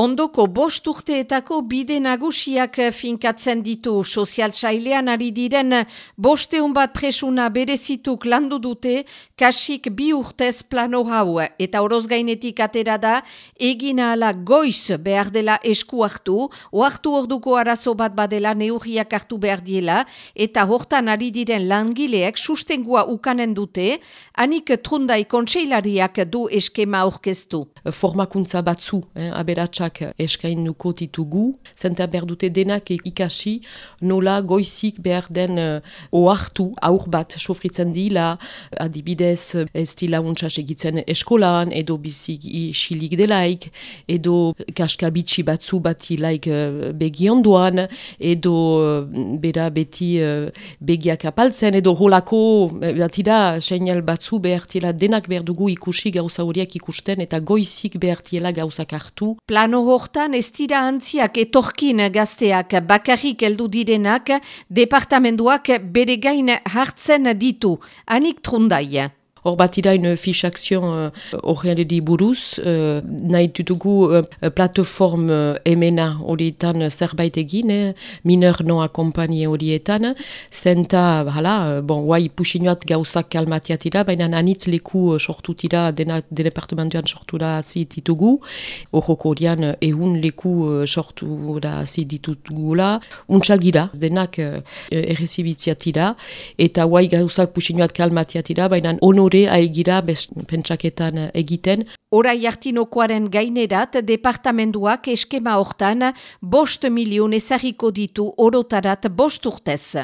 Ondoko bost urteetako bide nagusiak finkatzen ditu. Sozialtsailean ari diren bosteun bat presuna berezituk landu dute kasik bi urtez plano hau. Eta oroz gainetik atera da egin ala goiz behar dela esku hartu, oartu orduko arazo bat badela neurriak hartu behar diela. Eta hortan ari diren langileek sustengua ukanen dute, anik trundai kontseilariak du eskema orkestu. Formakuntza batzu, eh, aberatsa urratsak eskainduko ditugu, zenta behar dute denak ikasi nola goizik behar den uh, oartu aur bat sofritzen dila, adibidez ez dila untsas egitzen eskolan, edo bizik isilik delaik, edo kaskabitsi batzu bat ilaik uh, begionduan, edo uh, bera beti uh, begiak apaltzen, edo holako batida seinal batzu behar denak behar dugu ikusi gauza horiek ikusten, eta goizik behar gauzak hartu. Plano hortan ez dira antziak etorkin gazteak bakarrik heldu direnak departamenduak bere gain hartzen ditu. Anik trundaia. Hor bat ira une fiche action uh, horrean uh, buruz, uh, nahi dutugu uh, plataform uh, emena horietan zerbait egin, eh? mineur no akompanie horietan, zenta, hala, bon, guai pusinoat gauzak kalmatiat ira, baina anitz leku sortu tira, dena de departamentuan sortu da zi ditugu, horroko horian ehun leku sortu da zi ditugula, denak errezibitziat ira, eta guai gauzak pusinoat kalmatiat ira, baina honor gure aigira pentsaketan egiten. Horai hartinokoaren gainerat, departamenduak eskema hortan bost milion ezagiko ditu orotarat bost urtez.